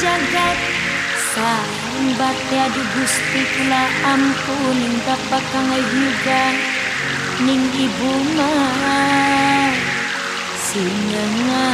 jagat. Sambat ya di gusti kula ampunin bapak kangai juga Ning ibu mah singengandu